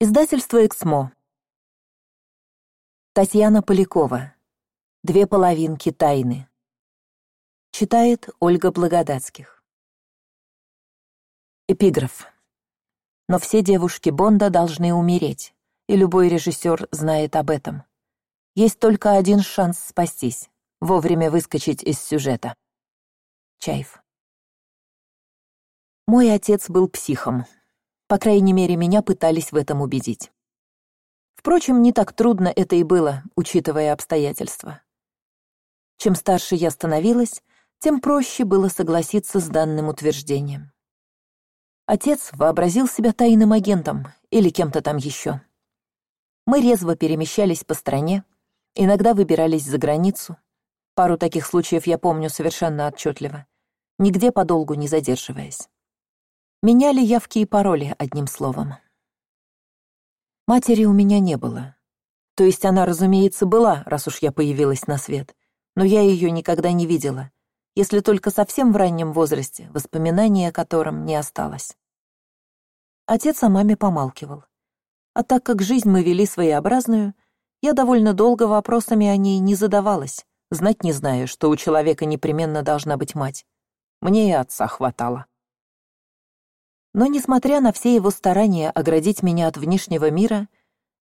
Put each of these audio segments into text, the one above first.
Издательство «Эксмо». Татьяна Полякова. «Две половинки тайны». Читает Ольга Благодатских. Эпиграф. Но все девушки Бонда должны умереть, и любой режиссер знает об этом. Есть только один шанс спастись — вовремя выскочить из сюжета. Чаев. Мой отец был психом, по крайней мере, меня пытались в этом убедить. Впрочем, не так трудно это и было, учитывая обстоятельства. Чем старше я становилась, тем проще было согласиться с данным утверждением. Отец вообразил себя тайным агентом или кем-то там еще. Мы резво перемещались по стране, иногда выбирались за границу. Пару таких случаев я помню совершенно отчетливо, нигде подолгу не задерживаясь. Меняли явки и пароли, одним словом. Матери у меня не было. То есть она, разумеется, была, раз уж я появилась на свет, но я ее никогда не видела, если только совсем в раннем возрасте, воспоминания о котором не осталось. Отец о маме помалкивал. А так как жизнь мы вели своеобразную, я довольно долго вопросами о ней не задавалась, знать не зная, что у человека непременно должна быть мать. Мне и отца хватало. Но, несмотря на все его старания оградить меня от внешнего мира,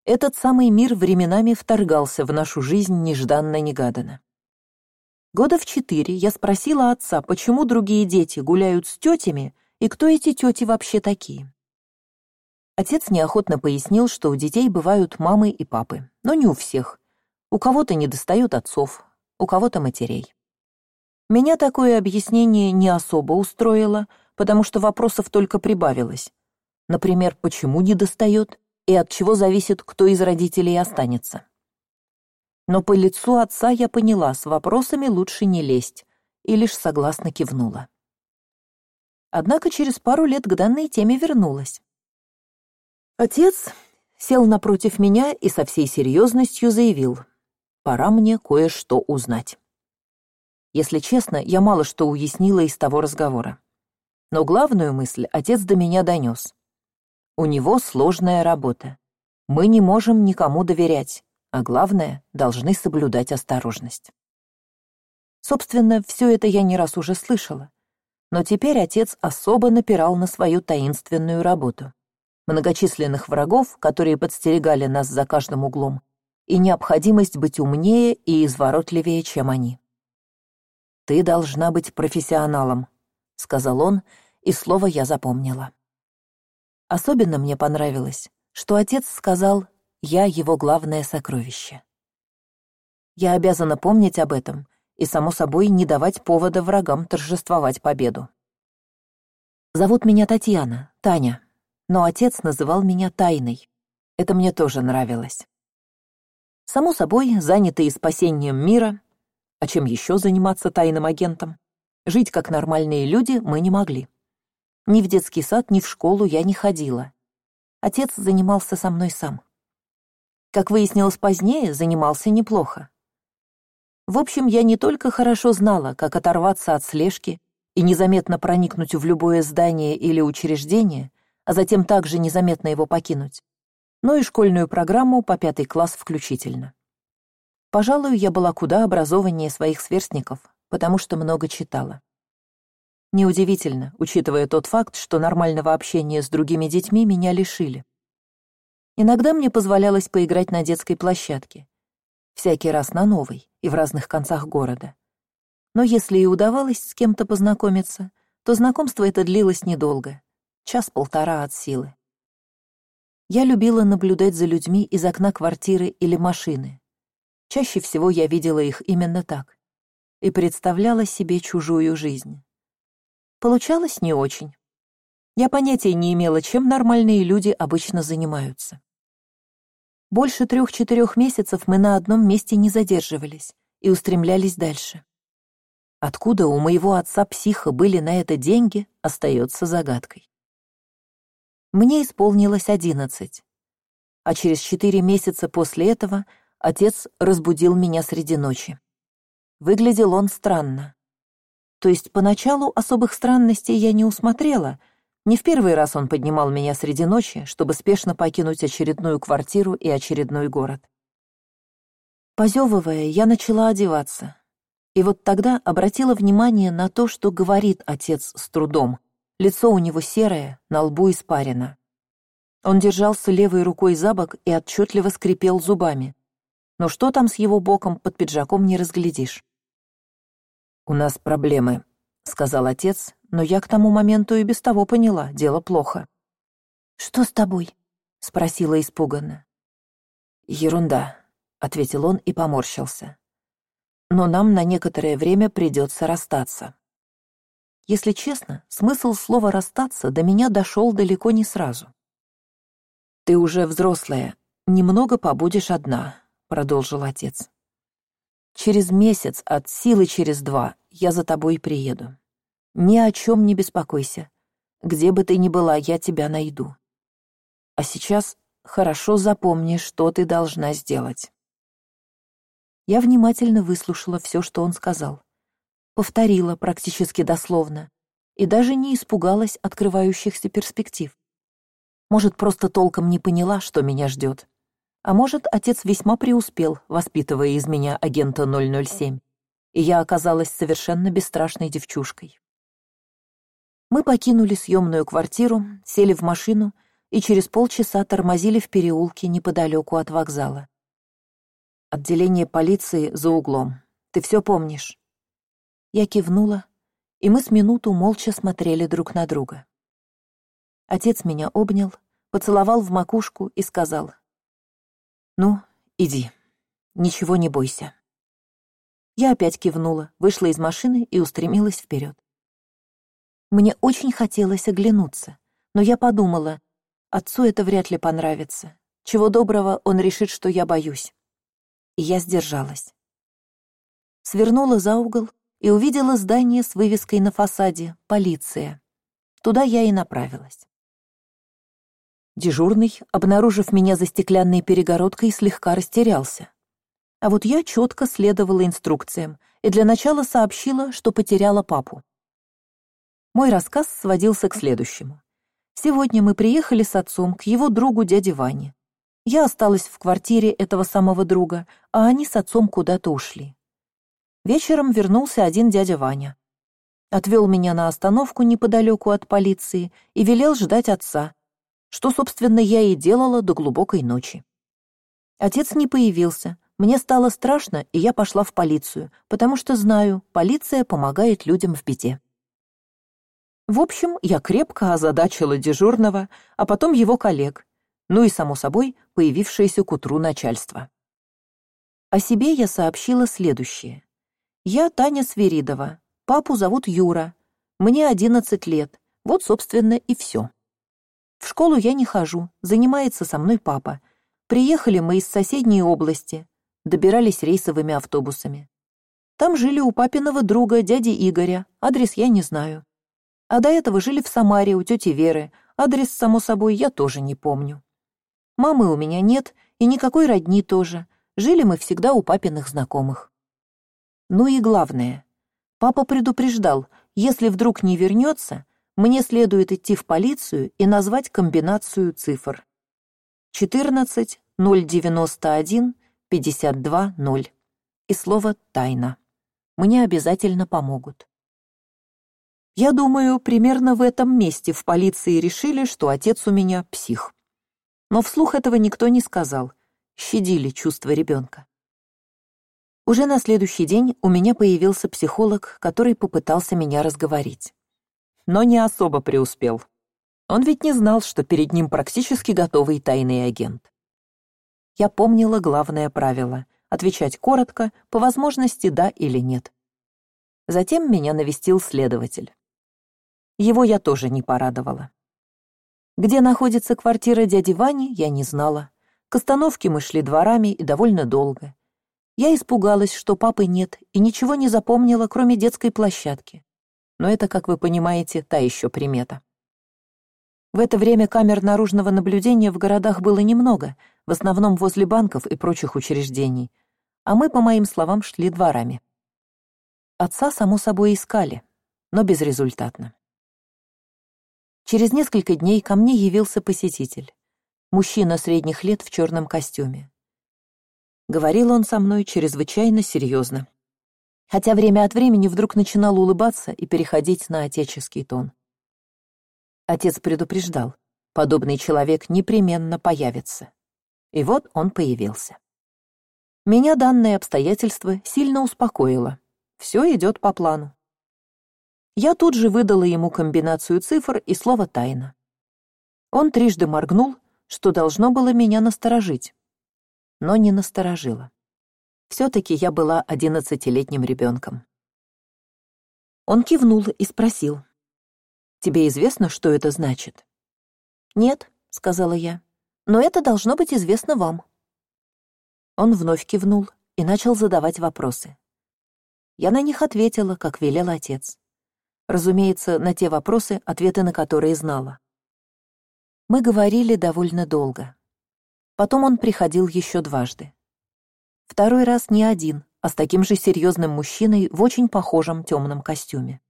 этот самый мир временами вторгался в нашу жизнь нежданно-негаданно. Года в четыре я спросила отца, почему другие дети гуляют с тетями и кто эти тети вообще такие. Отец неохотно пояснил, что у детей бывают мамы и папы, но не у всех. У кого-то недостают отцов, у кого-то матерей. Меня такое объяснение не особо устроило — потому что вопросов только прибавилось. Например, почему не достает и от чего зависит, кто из родителей останется. Но по лицу отца я поняла, с вопросами лучше не лезть, и лишь согласно кивнула. Однако через пару лет к данной теме вернулась. Отец сел напротив меня и со всей серьезностью заявил, пора мне кое-что узнать. Если честно, я мало что уяснила из того разговора но главную мысль отец до меня донес. У него сложная работа. Мы не можем никому доверять, а главное, должны соблюдать осторожность. Собственно, все это я не раз уже слышала. Но теперь отец особо напирал на свою таинственную работу. Многочисленных врагов, которые подстерегали нас за каждым углом, и необходимость быть умнее и изворотливее, чем они. «Ты должна быть профессионалом», — сказал он, и слово я запомнила. Особенно мне понравилось, что отец сказал «я его главное сокровище». Я обязана помнить об этом и, само собой, не давать повода врагам торжествовать победу. Зовут меня Татьяна, Таня, но отец называл меня Тайной. Это мне тоже нравилось. Само собой, занятые спасением мира, а чем еще заниматься тайным агентом, Жить как нормальные люди мы не могли. Ни в детский сад, ни в школу я не ходила. Отец занимался со мной сам. Как выяснилось позднее, занимался неплохо. В общем, я не только хорошо знала, как оторваться от слежки и незаметно проникнуть в любое здание или учреждение, а затем также незаметно его покинуть, но и школьную программу по пятый класс включительно. Пожалуй, я была куда образованнее своих сверстников, потому что много читала. Неудивительно, учитывая тот факт, что нормального общения с другими детьми меня лишили. Иногда мне позволялось поиграть на детской площадке. Всякий раз на новой и в разных концах города. Но если и удавалось с кем-то познакомиться, то знакомство это длилось недолго. Час-полтора от силы. Я любила наблюдать за людьми из окна квартиры или машины. Чаще всего я видела их именно так и представляла себе чужую жизнь. Получалось не очень. Я понятия не имела, чем нормальные люди обычно занимаются. Больше трех-четырех месяцев мы на одном месте не задерживались и устремлялись дальше. Откуда у моего отца-психа были на это деньги, остается загадкой. Мне исполнилось одиннадцать, а через четыре месяца после этого отец разбудил меня среди ночи. Выглядел он странно. То есть поначалу особых странностей я не усмотрела, Не в первый раз он поднимал меня среди ночи, чтобы спешно покинуть очередную квартиру и очередной город. Позевывая, я начала одеваться. И вот тогда обратила внимание на то, что говорит отец с трудом. Лицо у него серое, на лбу испарено. Он держался левой рукой за бок и отчетливо скрипел зубами. Но что там с его боком под пиджаком не разглядишь. «У нас проблемы», — сказал отец, но я к тому моменту и без того поняла, дело плохо. «Что с тобой?» — спросила испуганно. «Ерунда», — ответил он и поморщился. «Но нам на некоторое время придется расстаться». Если честно, смысл слова «расстаться» до меня дошел далеко не сразу. «Ты уже взрослая, немного побудешь одна», — продолжил отец. Через месяц, от силы через два, я за тобой приеду. Ни о чем не беспокойся. Где бы ты ни была, я тебя найду. А сейчас хорошо запомни, что ты должна сделать. Я внимательно выслушала все, что он сказал. Повторила практически дословно и даже не испугалась открывающихся перспектив. Может, просто толком не поняла, что меня ждет. А может, отец весьма преуспел, воспитывая из меня агента 007, и я оказалась совершенно бесстрашной девчушкой. Мы покинули съемную квартиру, сели в машину и через полчаса тормозили в переулке неподалеку от вокзала. Отделение полиции за углом. Ты все помнишь? Я кивнула, и мы с минуту молча смотрели друг на друга. Отец меня обнял, поцеловал в макушку и сказал ну иди ничего не бойся я опять кивнула вышла из машины и устремилась вперед. Мне очень хотелось оглянуться но я подумала отцу это вряд ли понравится. Чего доброго он решит что я боюсь. И я сдержалась. Свернула за угол и увидела здание с вывеской на фасаде полиция туда я и направилась Дежурный, обнаружив меня за стеклянной перегородкой, слегка растерялся. А вот я четко следовала инструкциям и для начала сообщила, что потеряла папу. Мой рассказ сводился к следующему. Сегодня мы приехали с отцом к его другу дяде Ване. Я осталась в квартире этого самого друга, а они с отцом куда-то ушли. Вечером вернулся один дядя Ваня. Отвел меня на остановку неподалеку от полиции и велел ждать отца, что, собственно, я и делала до глубокой ночи. Отец не появился, мне стало страшно, и я пошла в полицию, потому что знаю, полиция помогает людям в беде. В общем, я крепко озадачила дежурного, а потом его коллег, ну и, само собой, появившееся к утру начальство. О себе я сообщила следующее. Я Таня Свиридова, папу зовут Юра, мне одиннадцать лет, вот, собственно, и все. В школу я не хожу, занимается со мной папа. Приехали мы из соседней области, добирались рейсовыми автобусами. Там жили у папиного друга, дяди Игоря, адрес я не знаю. А до этого жили в Самаре у тети Веры, адрес, само собой, я тоже не помню. Мамы у меня нет, и никакой родни тоже. Жили мы всегда у папиных знакомых. Ну и главное. Папа предупреждал, если вдруг не вернется, мне следует идти в полицию и назвать комбинацию цифр. 14 091 52 0 и слово «тайна». Мне обязательно помогут. Я думаю, примерно в этом месте в полиции решили, что отец у меня псих. Но вслух этого никто не сказал, щадили чувства ребенка. Уже на следующий день у меня появился психолог, который попытался меня разговорить но не особо преуспел. Он ведь не знал, что перед ним практически готовый тайный агент. Я помнила главное правило — отвечать коротко, по возможности да или нет. Затем меня навестил следователь. Его я тоже не порадовала. Где находится квартира дяди Вани, я не знала. К остановке мы шли дворами и довольно долго. Я испугалась, что папы нет, и ничего не запомнила, кроме детской площадки но это, как вы понимаете, та еще примета. В это время камер наружного наблюдения в городах было немного, в основном возле банков и прочих учреждений, а мы, по моим словам, шли дворами. Отца, само собой, искали, но безрезультатно. Через несколько дней ко мне явился посетитель. Мужчина средних лет в черном костюме. Говорил он со мной чрезвычайно серьезно. Хотя время от времени вдруг начинал улыбаться и переходить на отеческий тон. Отец предупреждал, подобный человек непременно появится. И вот он появился. Меня данное обстоятельство сильно успокоило. Все идет по плану. Я тут же выдала ему комбинацию цифр и слово «тайна». Он трижды моргнул, что должно было меня насторожить, но не насторожило. Все-таки я была одиннадцатилетним ребенком. Он кивнул и спросил. «Тебе известно, что это значит?» «Нет», — сказала я, — «но это должно быть известно вам». Он вновь кивнул и начал задавать вопросы. Я на них ответила, как велел отец. Разумеется, на те вопросы, ответы на которые знала. Мы говорили довольно долго. Потом он приходил еще дважды. Второй раз не один, а с таким же серьезным мужчиной в очень похожем темном костюме.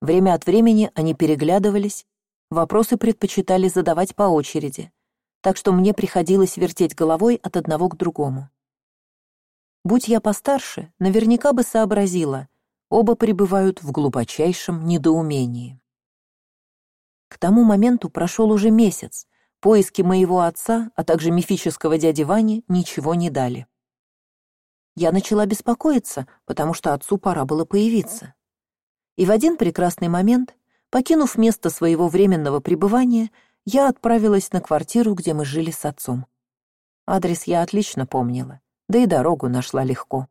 Время от времени они переглядывались, вопросы предпочитали задавать по очереди, так что мне приходилось вертеть головой от одного к другому. Будь я постарше, наверняка бы сообразила, оба пребывают в глубочайшем недоумении. К тому моменту прошел уже месяц, поиски моего отца, а также мифического дяди Вани ничего не дали. Я начала беспокоиться, потому что отцу пора было появиться. И в один прекрасный момент, покинув место своего временного пребывания, я отправилась на квартиру, где мы жили с отцом. Адрес я отлично помнила да и дорогу нашла легко.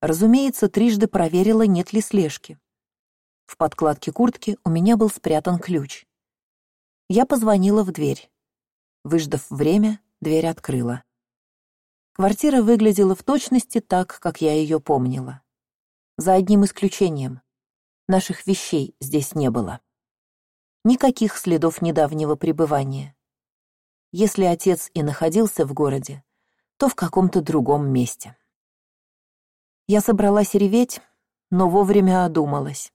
Разумеется, трижды проверила, нет ли слежки. В подкладке куртки у меня был спрятан ключ. Я позвонила в дверь. Выждав время, дверь открыла. Квартира выглядела в точности так, как я ее помнила. За одним исключением. Наших вещей здесь не было. Никаких следов недавнего пребывания. Если отец и находился в городе, то в каком-то другом месте. Я собралась реветь, но вовремя одумалась.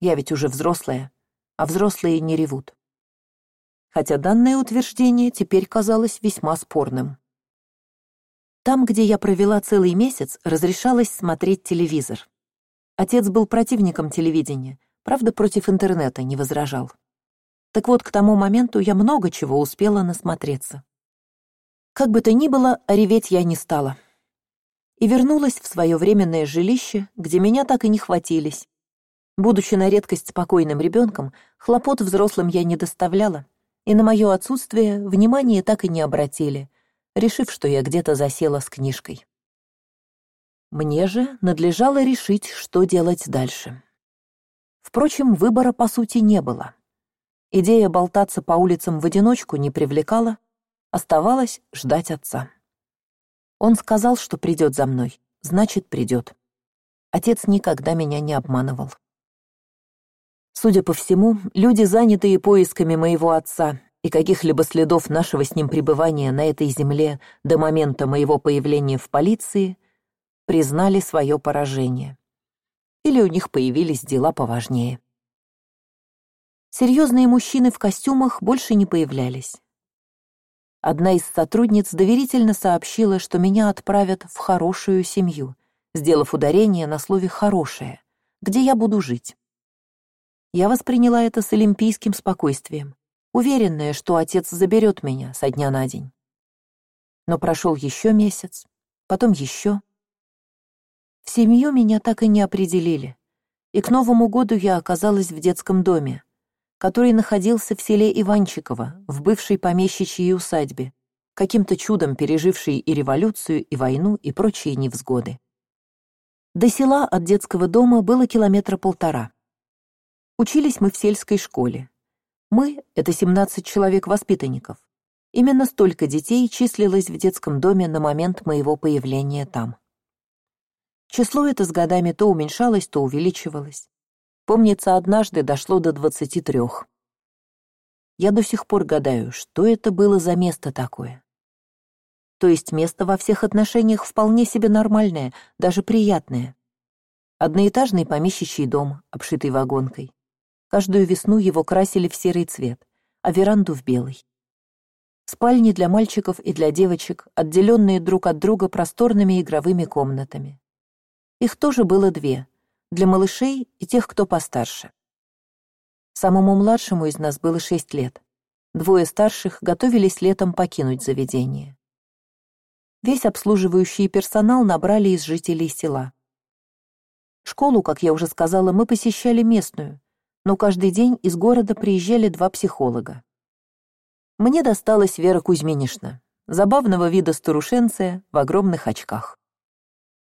Я ведь уже взрослая, а взрослые не ревут. Хотя данное утверждение теперь казалось весьма спорным. Там, где я провела целый месяц, разрешалось смотреть телевизор. Отец был противником телевидения, правда, против интернета не возражал. Так вот, к тому моменту я много чего успела насмотреться. Как бы то ни было, реветь я не стала. И вернулась в свое временное жилище, где меня так и не хватились. Будучи на редкость спокойным ребенком, хлопот взрослым я не доставляла, и на мое отсутствие внимания так и не обратили, решив, что я где-то засела с книжкой. Мне же надлежало решить, что делать дальше. Впрочем, выбора по сути не было. Идея болтаться по улицам в одиночку не привлекала, Оставалось ждать отца. Он сказал, что придет за мной, значит, придет. Отец никогда меня не обманывал. Судя по всему, люди, занятые поисками моего отца и каких-либо следов нашего с ним пребывания на этой земле до момента моего появления в полиции, признали свое поражение. Или у них появились дела поважнее. Серьезные мужчины в костюмах больше не появлялись. Одна из сотрудниц доверительно сообщила, что меня отправят в хорошую семью, сделав ударение на слове «хорошее», где я буду жить. Я восприняла это с олимпийским спокойствием, уверенная, что отец заберет меня со дня на день. Но прошел еще месяц, потом еще. В семью меня так и не определили, и к Новому году я оказалась в детском доме, который находился в селе Иванчиково, в бывшей помещичьей усадьбе, каким-то чудом пережившей и революцию, и войну, и прочие невзгоды. До села от детского дома было километра полтора. Учились мы в сельской школе. Мы — это 17 человек-воспитанников. Именно столько детей числилось в детском доме на момент моего появления там. Число это с годами то уменьшалось, то увеличивалось. Помнится, однажды дошло до двадцати трех. Я до сих пор гадаю, что это было за место такое. То есть место во всех отношениях вполне себе нормальное, даже приятное. Одноэтажный помещичий дом, обшитый вагонкой. Каждую весну его красили в серый цвет, а веранду в белый. Спальни для мальчиков и для девочек, отделенные друг от друга просторными игровыми комнатами. Их тоже было две, для малышей и тех, кто постарше. Самому младшему из нас было шесть лет. Двое старших готовились летом покинуть заведение. Весь обслуживающий персонал набрали из жителей села. Школу, как я уже сказала, мы посещали местную, но каждый день из города приезжали два психолога. Мне досталась Вера Кузьминишна, забавного вида старушенция в огромных очках.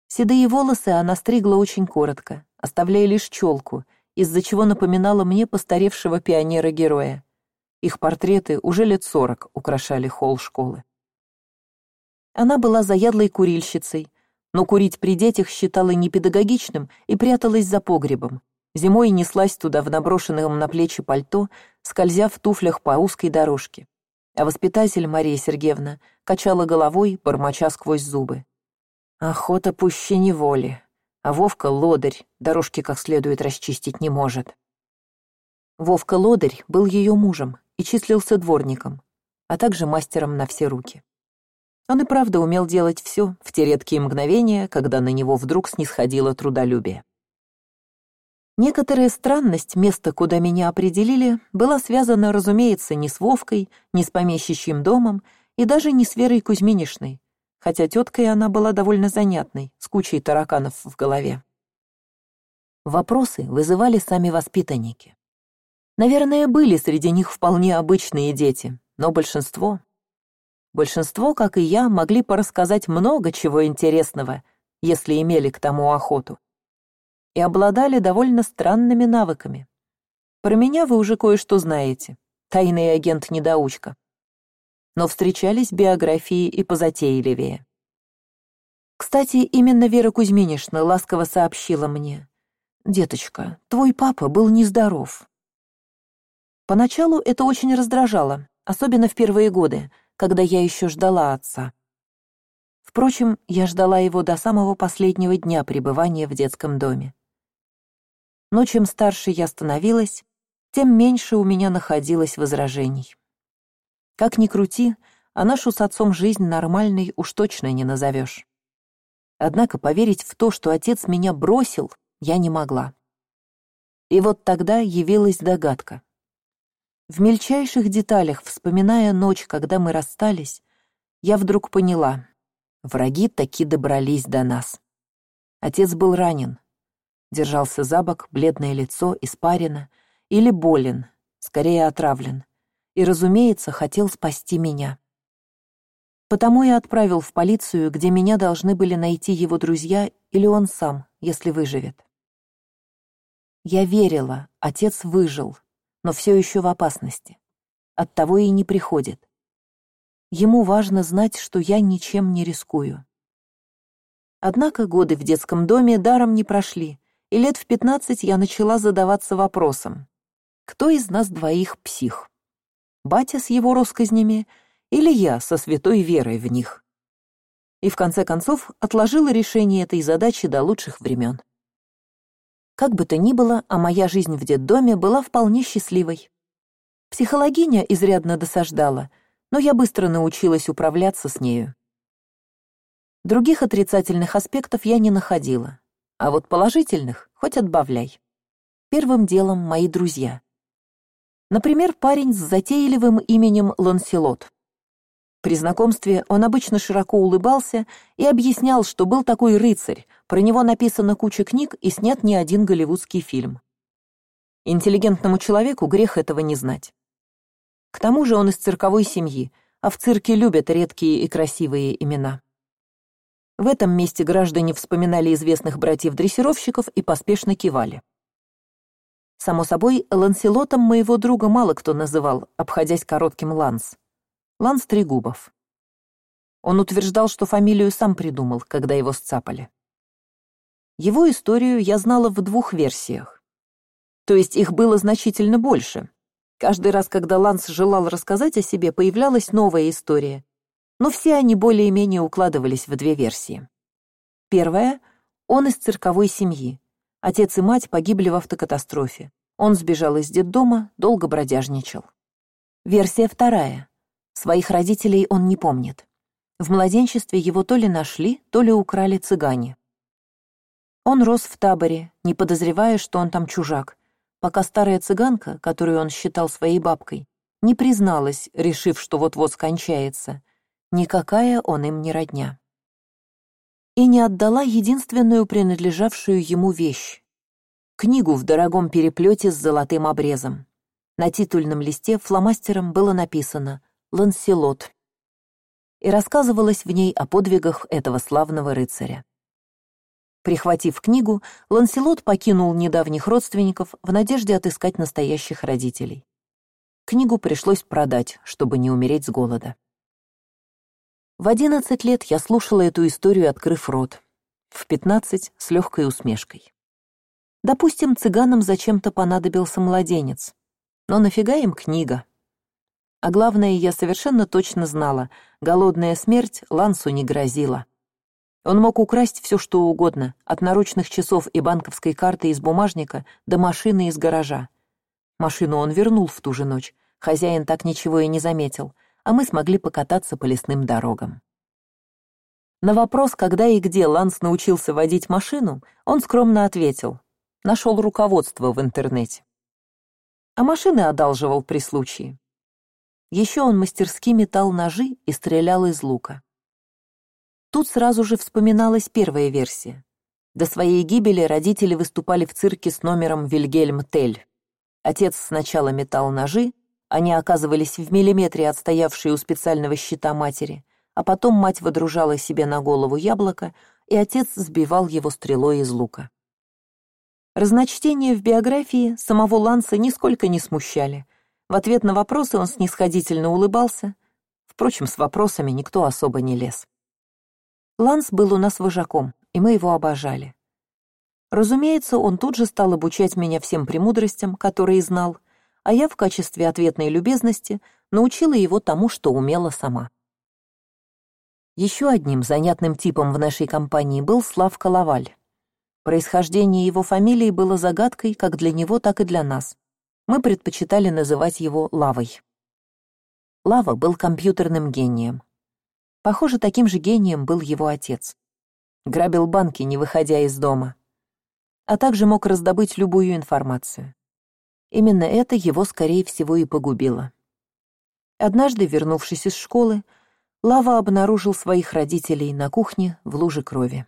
Седые волосы она стригла очень коротко, оставляя лишь челку, из-за чего напоминала мне постаревшего пионера-героя. Их портреты уже лет сорок украшали холл школы. Она была заядлой курильщицей, но курить при детях считала непедагогичным и пряталась за погребом. Зимой неслась туда в наброшенном на плечи пальто, скользя в туфлях по узкой дорожке. А воспитатель Мария Сергеевна качала головой, бормоча сквозь зубы. «Охота пуще неволи, а Вовка — лодырь, дорожки как следует расчистить не может». Вовка Лодырь был ее мужем и числился дворником, а также мастером на все руки. Он и правда умел делать все в те редкие мгновения, когда на него вдруг снисходило трудолюбие. Некоторая странность места, куда меня определили, была связана, разумеется, не с Вовкой, не с помещичьим домом и даже не с Верой Кузьминишной, хотя теткой она была довольно занятной, с кучей тараканов в голове. Вопросы вызывали сами воспитанники. Наверное, были среди них вполне обычные дети, но большинство Большинство, как и я, могли порассказать много чего интересного, если имели к тому охоту. И обладали довольно странными навыками. Про меня вы уже кое-что знаете. Тайный агент-недоучка. Но встречались биографии и позатейливее. Кстати, именно Вера Кузьминишна ласково сообщила мне. «Деточка, твой папа был нездоров». Поначалу это очень раздражало, особенно в первые годы — когда я еще ждала отца. Впрочем, я ждала его до самого последнего дня пребывания в детском доме. Но чем старше я становилась, тем меньше у меня находилось возражений. Как ни крути, а нашу с отцом жизнь нормальной уж точно не назовешь. Однако поверить в то, что отец меня бросил, я не могла. И вот тогда явилась догадка. В мельчайших деталях, вспоминая ночь, когда мы расстались, я вдруг поняла. Враги таки добрались до нас. Отец был ранен. Держался за бок, бледное лицо, испарено. Или болен, скорее отравлен. И, разумеется, хотел спасти меня. Потому я отправил в полицию, где меня должны были найти его друзья или он сам, если выживет. Я верила, отец выжил, но все еще в опасности. Оттого и не приходит. Ему важно знать, что я ничем не рискую. Однако годы в детском доме даром не прошли, и лет в пятнадцать я начала задаваться вопросом. Кто из нас двоих псих? Батя с его россказнями или я со святой верой в них? И в конце концов отложила решение этой задачи до лучших времен. Как бы то ни было, а моя жизнь в детдоме была вполне счастливой. Психологиня изрядно досаждала, но я быстро научилась управляться с нею. Других отрицательных аспектов я не находила, а вот положительных хоть отбавляй. Первым делом мои друзья. Например, парень с затейливым именем Ланселот. При знакомстве он обычно широко улыбался и объяснял, что был такой рыцарь, про него написана куча книг и снят не один голливудский фильм. Интеллигентному человеку грех этого не знать. К тому же он из цирковой семьи, а в цирке любят редкие и красивые имена. В этом месте граждане вспоминали известных братьев-дрессировщиков и поспешно кивали. Само собой, Ланселотом моего друга мало кто называл, обходясь коротким Ланс. Ланс Трегубов. Он утверждал, что фамилию сам придумал, когда его сцапали. Его историю я знала в двух версиях. То есть их было значительно больше. Каждый раз, когда Ланс желал рассказать о себе, появлялась новая история. Но все они более-менее укладывались в две версии. Первая — он из цирковой семьи. Отец и мать погибли в автокатастрофе. Он сбежал из детдома, долго бродяжничал. Версия вторая. Своих родителей он не помнит. В младенчестве его то ли нашли, то ли украли цыгане. Он рос в таборе, не подозревая, что он там чужак, пока старая цыганка, которую он считал своей бабкой, не призналась, решив, что вот-вот скончается. Никакая он им не родня. И не отдала единственную принадлежавшую ему вещь — книгу в дорогом переплете с золотым обрезом. На титульном листе фломастером было написано «Ланселот» и рассказывалось в ней о подвигах этого славного рыцаря. Прихватив книгу, Ланселот покинул недавних родственников в надежде отыскать настоящих родителей. Книгу пришлось продать, чтобы не умереть с голода. В одиннадцать лет я слушала эту историю, открыв рот. В пятнадцать — с легкой усмешкой. Допустим, цыганам зачем-то понадобился младенец. Но нафига им книга? А главное, я совершенно точно знала, голодная смерть Лансу не грозила. Он мог украсть все, что угодно, от наручных часов и банковской карты из бумажника до машины из гаража. Машину он вернул в ту же ночь, хозяин так ничего и не заметил, а мы смогли покататься по лесным дорогам. На вопрос, когда и где Ланс научился водить машину, он скромно ответил. Нашел руководство в интернете. А машины одалживал при случае. Еще он мастерски метал ножи и стрелял из лука. Тут сразу же вспоминалась первая версия. До своей гибели родители выступали в цирке с номером «Вильгельм Тель». Отец сначала метал ножи, они оказывались в миллиметре отстоявшей у специального щита матери, а потом мать водружала себе на голову яблоко, и отец сбивал его стрелой из лука. Разночтения в биографии самого Ланса нисколько не смущали. В ответ на вопросы он снисходительно улыбался. Впрочем, с вопросами никто особо не лез. Ланс был у нас вожаком, и мы его обожали. Разумеется, он тут же стал обучать меня всем премудростям, которые знал, а я в качестве ответной любезности научила его тому, что умела сама. Еще одним занятным типом в нашей компании был Славка Лаваль. Происхождение его фамилии было загадкой как для него, так и для нас. Мы предпочитали называть его Лавой. Лава был компьютерным гением, Похоже, таким же гением был его отец. Грабил банки, не выходя из дома. А также мог раздобыть любую информацию. Именно это его, скорее всего, и погубило. Однажды, вернувшись из школы, Лава обнаружил своих родителей на кухне в луже крови.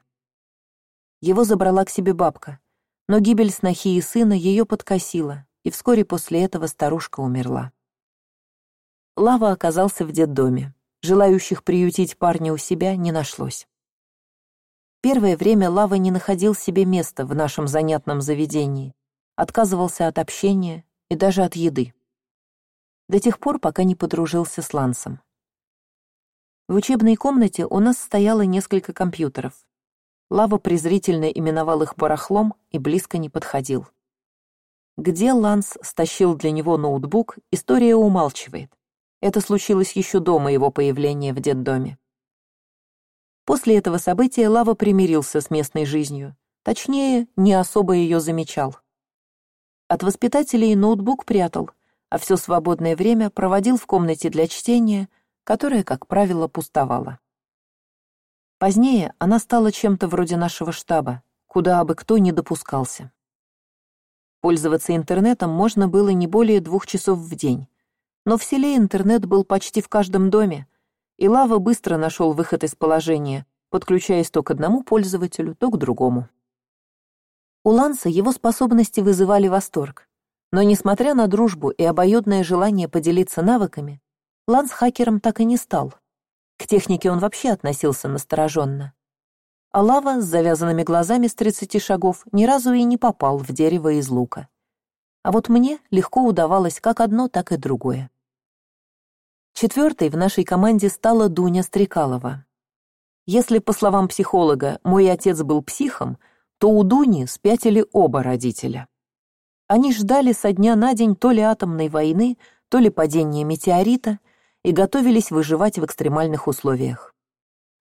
Его забрала к себе бабка, но гибель снохи и сына ее подкосила, и вскоре после этого старушка умерла. Лава оказался в детдоме желающих приютить парня у себя не нашлось первое время лава не находил себе места в нашем занятном заведении отказывался от общения и даже от еды. До тех пор пока не подружился с лансом. В учебной комнате у нас стояло несколько компьютеров. Лава презрительно именовал их барахлом и близко не подходил. Где ланс стащил для него ноутбук история умалчивает. Это случилось еще до моего появления в детдоме. После этого события Лава примирился с местной жизнью, точнее, не особо ее замечал. От воспитателей ноутбук прятал, а все свободное время проводил в комнате для чтения, которая, как правило, пустовала. Позднее она стала чем-то вроде нашего штаба, куда бы кто не допускался. Пользоваться интернетом можно было не более двух часов в день, но в селе интернет был почти в каждом доме, и Лава быстро нашел выход из положения, подключаясь то к одному пользователю, то к другому. У Ланса его способности вызывали восторг, но, несмотря на дружбу и обоюдное желание поделиться навыками, Ланс хакером так и не стал. К технике он вообще относился настороженно. А Лава с завязанными глазами с тридцати шагов ни разу и не попал в дерево из лука. А вот мне легко удавалось как одно, так и другое. Четвертой в нашей команде стала Дуня Стрекалова. Если, по словам психолога, мой отец был психом, то у Дуни спятили оба родителя. Они ждали со дня на день то ли атомной войны, то ли падения метеорита и готовились выживать в экстремальных условиях.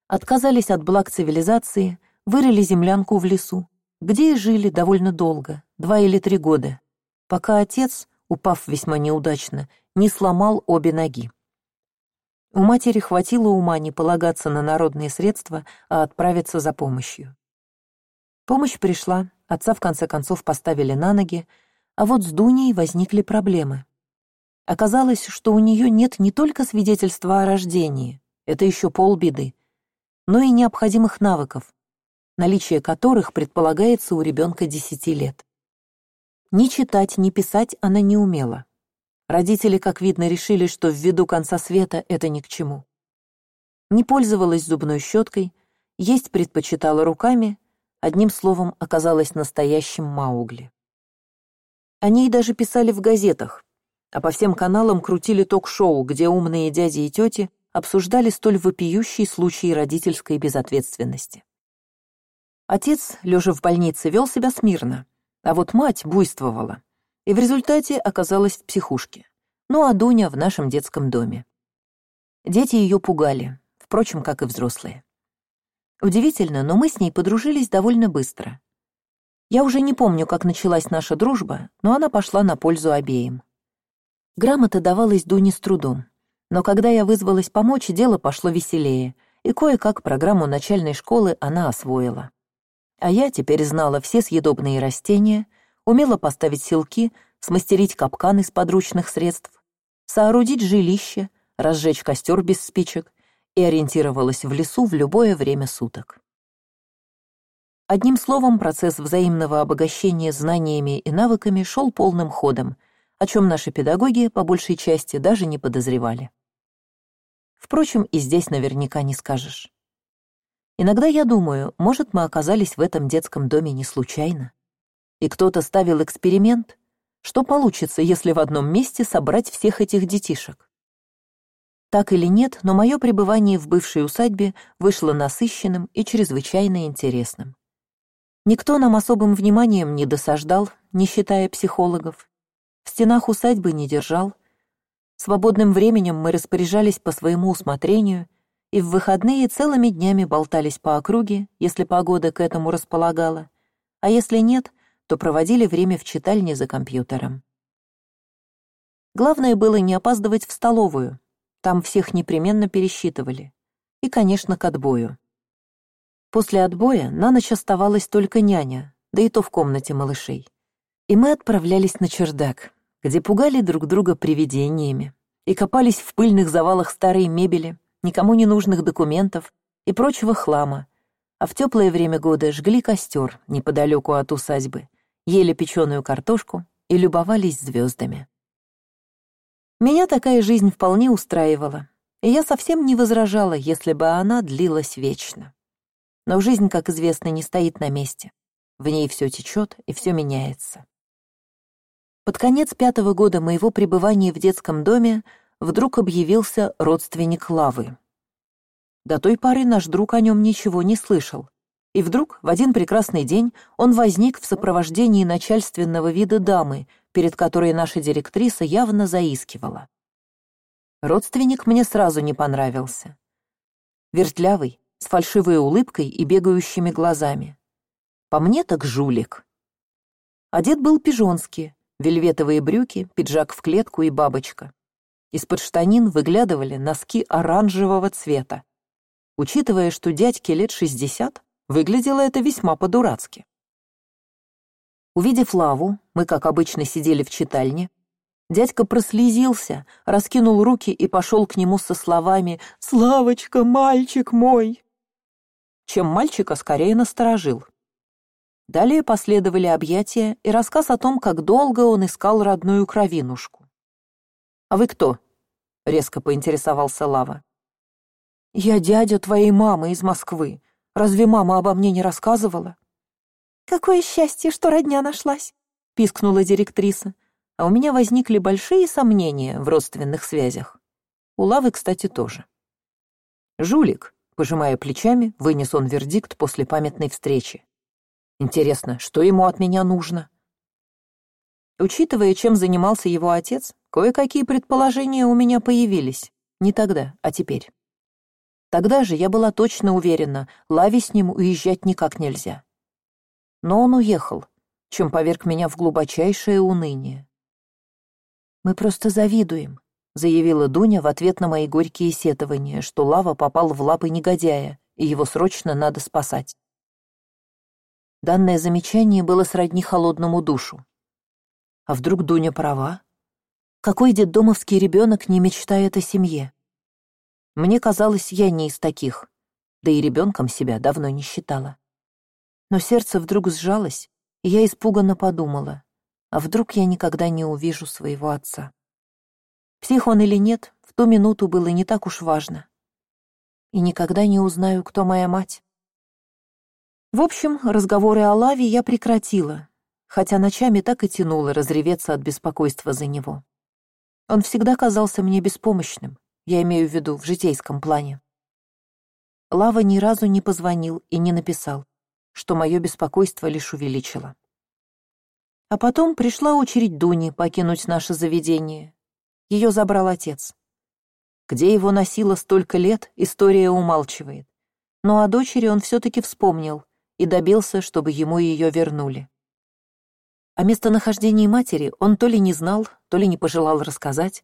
Отказались от благ цивилизации, вырыли землянку в лесу, где и жили довольно долго, два или три года, пока отец, упав весьма неудачно, не сломал обе ноги. У матери хватило ума не полагаться на народные средства, а отправиться за помощью. Помощь пришла, отца в конце концов поставили на ноги, а вот с Дуней возникли проблемы. Оказалось, что у нее нет не только свидетельства о рождении, это еще полбеды, но и необходимых навыков, наличие которых предполагается у ребенка десяти лет. Ни читать, ни писать она не умела. Родители, как видно, решили, что ввиду конца света это ни к чему. Не пользовалась зубной щеткой, есть предпочитала руками, одним словом, оказалась настоящим Маугли. О ней даже писали в газетах, а по всем каналам крутили ток-шоу, где умные дяди и тети обсуждали столь вопиющие случаи родительской безответственности. Отец, лежа в больнице, вел себя смирно, а вот мать буйствовала, и в результате оказалась в психушке. Ну а Дуня в нашем детском доме. Дети ее пугали, впрочем, как и взрослые. Удивительно, но мы с ней подружились довольно быстро. Я уже не помню, как началась наша дружба, но она пошла на пользу обеим. Грамота давалась Дуне с трудом. Но когда я вызвалась помочь, дело пошло веселее, и кое-как программу начальной школы она освоила. А я теперь знала все съедобные растения, умела поставить селки, смастерить капкан из подручных средств, соорудить жилище, разжечь костер без спичек и ориентировалась в лесу в любое время суток. Одним словом, процесс взаимного обогащения знаниями и навыками шел полным ходом, о чем наши педагоги, по большей части, даже не подозревали. Впрочем, и здесь наверняка не скажешь. Иногда я думаю, может, мы оказались в этом детском доме не случайно. И кто-то ставил эксперимент, что получится, если в одном месте собрать всех этих детишек. Так или нет, но мое пребывание в бывшей усадьбе вышло насыщенным и чрезвычайно интересным. Никто нам особым вниманием не досаждал, не считая психологов, в стенах усадьбы не держал. Свободным временем мы распоряжались по своему усмотрению и в выходные целыми днями болтались по округе, если погода к этому располагала, а если нет, то проводили время в читальне за компьютером. Главное было не опаздывать в столовую, там всех непременно пересчитывали. И, конечно, к отбою. После отбоя на ночь оставалась только няня, да и то в комнате малышей. И мы отправлялись на чердак, где пугали друг друга привидениями и копались в пыльных завалах старой мебели, никому не нужных документов и прочего хлама, а в теплое время года жгли костер неподалеку от усадьбы, ели печеную картошку и любовались звездами. Меня такая жизнь вполне устраивала, и я совсем не возражала, если бы она длилась вечно. Но жизнь, как известно, не стоит на месте. В ней все течет и все меняется. Под конец пятого года моего пребывания в детском доме вдруг объявился родственник Лавы. До той поры наш друг о нем ничего не слышал. И вдруг, в один прекрасный день, он возник в сопровождении начальственного вида дамы, перед которой наша директриса явно заискивала. Родственник мне сразу не понравился. Вертлявый, с фальшивой улыбкой и бегающими глазами. По мне так жулик. Одет был пижонски, вельветовые брюки, пиджак в клетку и бабочка. Из-под штанин выглядывали носки оранжевого цвета. Учитывая, что дядьке лет шестьдесят, выглядело это весьма по-дурацки. Увидев лаву, мы, как обычно, сидели в читальне. Дядька прослезился, раскинул руки и пошел к нему со словами «Славочка, мальчик мой!» Чем мальчика скорее насторожил. Далее последовали объятия и рассказ о том, как долго он искал родную кровинушку. «А вы кто?» — резко поинтересовался Лава. «Я дядя твоей мамы из Москвы. Разве мама обо мне не рассказывала?» «Какое счастье, что родня нашлась!» — пискнула директриса. А у меня возникли большие сомнения в родственных связях. У Лавы, кстати, тоже. «Жулик», — пожимая плечами, вынес он вердикт после памятной встречи. Интересно, что ему от меня нужно? Учитывая, чем занимался его отец, кое-какие предположения у меня появились. Не тогда, а теперь. Тогда же я была точно уверена, Лаве с ним уезжать никак нельзя. Но он уехал, чем поверг меня в глубочайшее уныние. «Мы просто завидуем», — заявила Дуня в ответ на мои горькие сетования, что лава попал в лапы негодяя, и его срочно надо спасать. Данное замечание было сродни холодному душу. А вдруг Дуня права? Какой детдомовский ребенок не мечтает о семье? Мне казалось, я не из таких, да и ребенком себя давно не считала. Но сердце вдруг сжалось, и я испуганно подумала, а вдруг я никогда не увижу своего отца. Псих он или нет, в ту минуту было не так уж важно. И никогда не узнаю, кто моя мать. В общем, разговоры о Лаве я прекратила, хотя ночами так и тянуло разреветься от беспокойства за него. Он всегда казался мне беспомощным, я имею в виду в житейском плане. Лава ни разу не позвонил и не написал, что мое беспокойство лишь увеличило. А потом пришла очередь Дуни покинуть наше заведение. Ее забрал отец. Где его носило столько лет, история умалчивает. Но о дочери он все-таки вспомнил и добился, чтобы ему ее вернули. О местонахождении матери он то ли не знал, то ли не пожелал рассказать,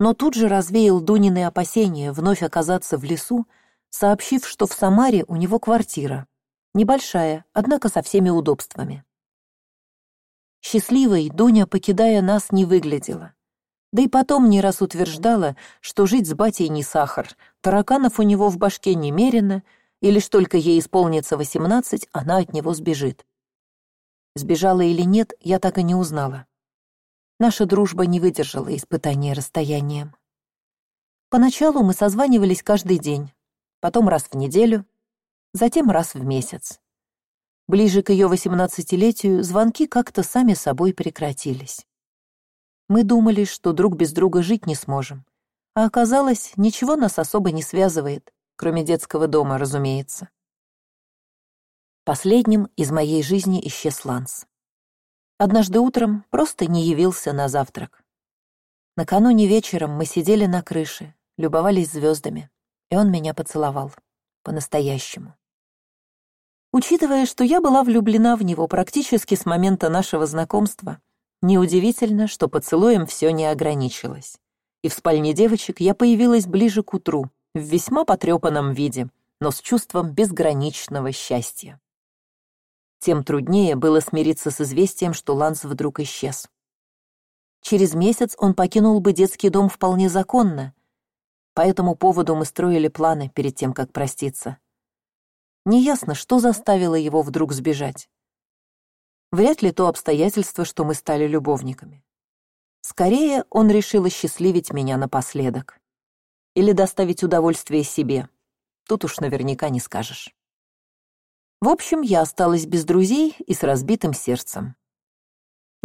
но тут же развеял Дунины опасения вновь оказаться в лесу, сообщив, что в Самаре у него квартира. Небольшая, однако со всеми удобствами. Счастливой Дуня, покидая нас, не выглядела. Да и потом не раз утверждала, что жить с батей не сахар, тараканов у него в башке немерено, и лишь только ей исполнится восемнадцать, она от него сбежит. Сбежала или нет, я так и не узнала. Наша дружба не выдержала испытания расстоянием. Поначалу мы созванивались каждый день, потом раз в неделю, затем раз в месяц. Ближе к ее восемнадцатилетию звонки как-то сами собой прекратились. Мы думали, что друг без друга жить не сможем, а оказалось, ничего нас особо не связывает, кроме детского дома, разумеется. Последним из моей жизни исчез Ланс однажды утром просто не явился на завтрак накануне вечером мы сидели на крыше любовались звездами и он меня поцеловал по настоящему учитывая что я была влюблена в него практически с момента нашего знакомства неудивительно что поцелуем все не ограничилось и в спальне девочек я появилась ближе к утру в весьма потрепанном виде но с чувством безграничного счастья тем труднее было смириться с известием, что Ланс вдруг исчез. Через месяц он покинул бы детский дом вполне законно. По этому поводу мы строили планы перед тем, как проститься. Неясно, что заставило его вдруг сбежать. Вряд ли то обстоятельство, что мы стали любовниками. Скорее, он решил осчастливить меня напоследок. Или доставить удовольствие себе. Тут уж наверняка не скажешь. В общем, я осталась без друзей и с разбитым сердцем.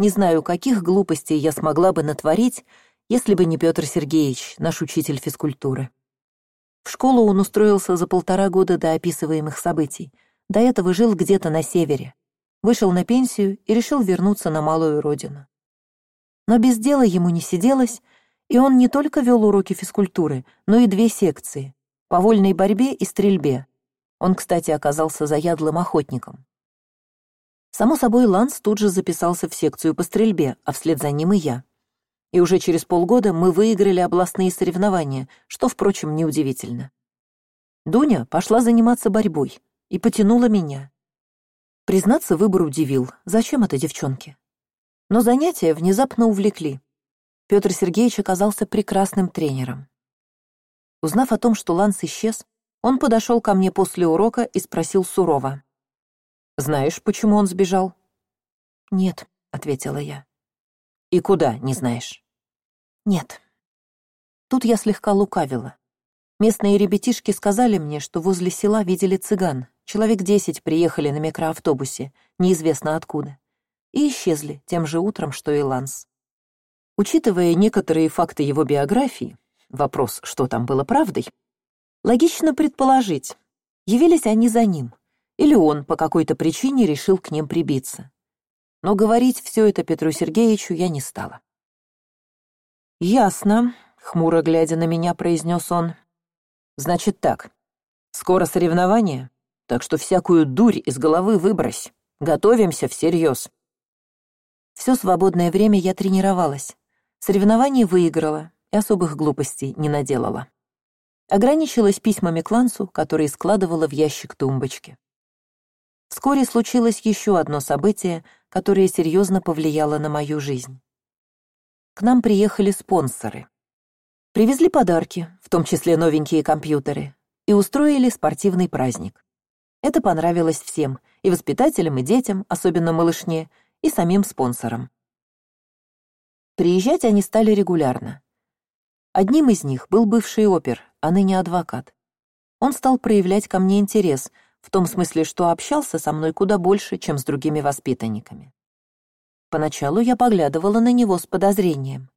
Не знаю, каких глупостей я смогла бы натворить, если бы не Петр Сергеевич, наш учитель физкультуры. В школу он устроился за полтора года до описываемых событий. До этого жил где-то на севере. Вышел на пенсию и решил вернуться на малую родину. Но без дела ему не сиделось, и он не только вел уроки физкультуры, но и две секции — по вольной борьбе и стрельбе, он, кстати, оказался заядлым охотником. Само собой, Ланс тут же записался в секцию по стрельбе, а вслед за ним и я. И уже через полгода мы выиграли областные соревнования, что, впрочем, неудивительно. Дуня пошла заниматься борьбой и потянула меня. Признаться, выбор удивил. Зачем это девчонке? Но занятия внезапно увлекли. Петр Сергеевич оказался прекрасным тренером. Узнав о том, что Ланс исчез, он подошел ко мне после урока и спросил сурово знаешь почему он сбежал нет ответила я и куда не знаешь нет тут я слегка лукавила. Местные ребятишки сказали мне что возле села видели цыган. Человек десять приехали на микроавтобусе неизвестно откуда. И исчезли тем же утром что и ланс. Учитывая некоторые факты его биографии вопрос что там было правдой Логично предположить, явились они за ним, или он по какой-то причине решил к ним прибиться. Но говорить все это Петру Сергеевичу я не стала. «Ясно», — хмуро глядя на меня, произнес он. «Значит так, скоро соревнования, так что всякую дурь из головы выбрось. Готовимся всерьез. все свободное время я тренировалась соревнование выиграла и особых глупостей не наделала ограничилась письмами клансу которые складывала в ящик тумбочки вскоре случилось еще одно событие которое серьезно повлияло на мою жизнь к нам приехали спонсоры. Привезли подарки в том числе новенькие компьютеры и устроили спортивный праздник. Это понравилось всем и воспитателям и детям особенно малышне и самим спонсорам. Приезжать они стали регулярно. Одним из них был бывший опер а ныне адвокат. Он стал проявлять ко мне интерес в том смысле что общался со мной куда больше чем с другими воспитанниками поначалу я поглядывала на него с подозрением.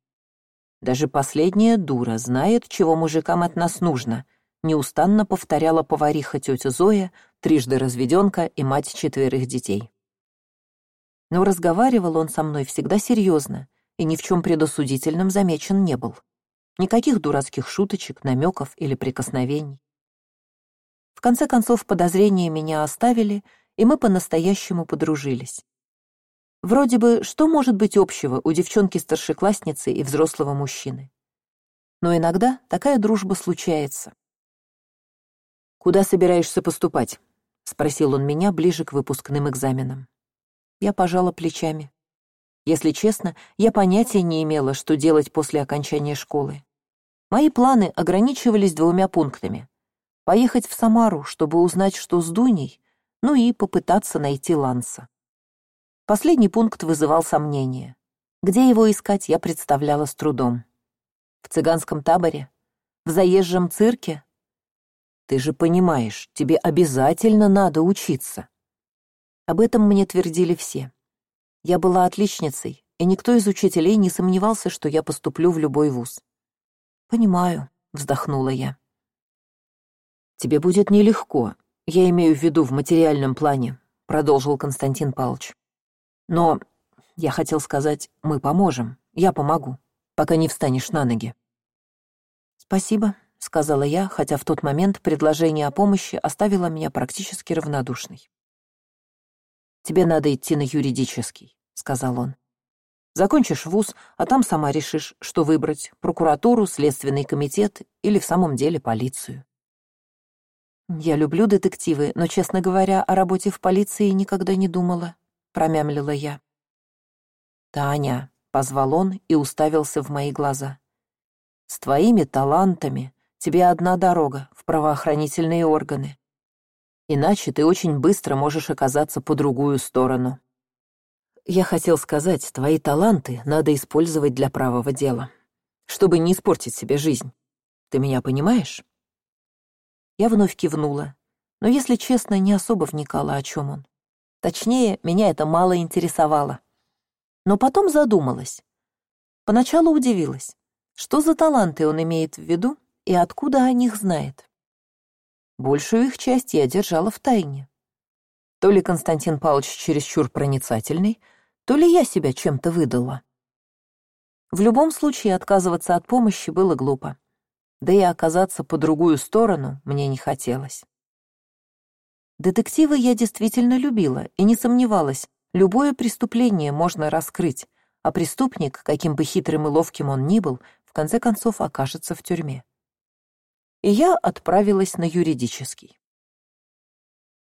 Даже последняя дура знает чего мужикам от нас нужно неустанно повторяла повариха тетя зоя трижды разведенка и мать четверых детей. Но разговаривал он со мной всегда серьезно и ни в чем предосудительном замечен не был. Никаких дурацких шуточек намеков или прикосновений. В конце концов подозрения меня оставили и мы по настоящему подружились вроде бы что может быть общего у девчонки старшеклассницы и взрослого мужчины? Но иногда такая дружба случается. Куда собираешься поступать спросил он меня ближе к выпускным экзаменам. Я пожала плечами. Если честно я понятия не имела что делать после окончания школы. Мои планы ограничивались двумя пунктами. Поехать в самару чтобы узнать что с дуней ну и попытаться найти ланса последний пункт вызывал сомнения. Где его искать я представляла с трудом. В цыганском таборе? В заезжем цирке? Ты же понимаешь тебе обязательно надо учиться. Об этом мне твердили все. Я была отличницей и никто из учителей не сомневался что я поступлю в любой вуз. Понимаю вздохнула я. Тебе будет нелегко я имею в виду в материальном плане продолжил константин павлович но я хотел сказать мы поможем я помогу пока не встанешь на ноги спасибо сказала я хотя в тот момент предложение о помощи оставило меня практически равнодушной. Тебе надо идти на юридический сказал он. Закончишь вуз а там сама решишь что выбрать прокуратуру следственный комитет или в самом деле полицию я люблю детективы но честно говоря о работе в полиции никогда не думала промямлила я. Таня позвал он и уставился в мои глаза. С твоими талантами тебе одна дорога в правоохранительные органы. Иначе ты очень быстро можешь оказаться по другую сторону я хотел сказать твои таланты надо использовать для правого дела чтобы не испортить себе жизнь. Ты меня понимаешь? Я вновь кивнула но если честно не особо вникала о чем он точнее меня это мало интересовало. Но потом задумалась. Поначалу удивилась что за таланты он имеет в виду и откуда о них знает. Большую их часть я держала в тайне. То ли константин павлович чересчур проницательный то ли я себя чем-то выдала. В любом случае отказываться от помощи было глупо. Да и оказаться по другую сторону мне не хотелось детективы я действительно любила и не сомневалась любое преступление можно раскрыть а преступник каким бы хитрым и ловким он ни был в конце концов окажется в тюрьме и я отправилась на юридический.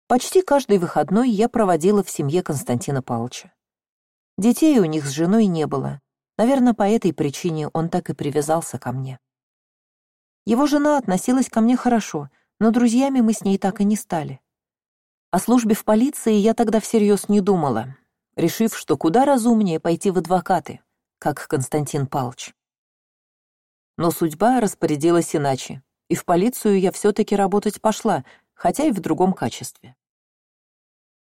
Почти каждый выходной я проводила в семье Константина Павловича. Детей у них с женой не было. Наверное, по этой причине он так и привязался ко мне. Его жена относилась ко мне хорошо, но друзьями мы с ней так и не стали. О службе в полиции я тогда всерьез не думала, решив, что куда разумнее пойти в адвокаты, как Константин Павлович. Но судьба распорядилась иначе, и в полицию я все таки работать пошла хотя и в другом качестве.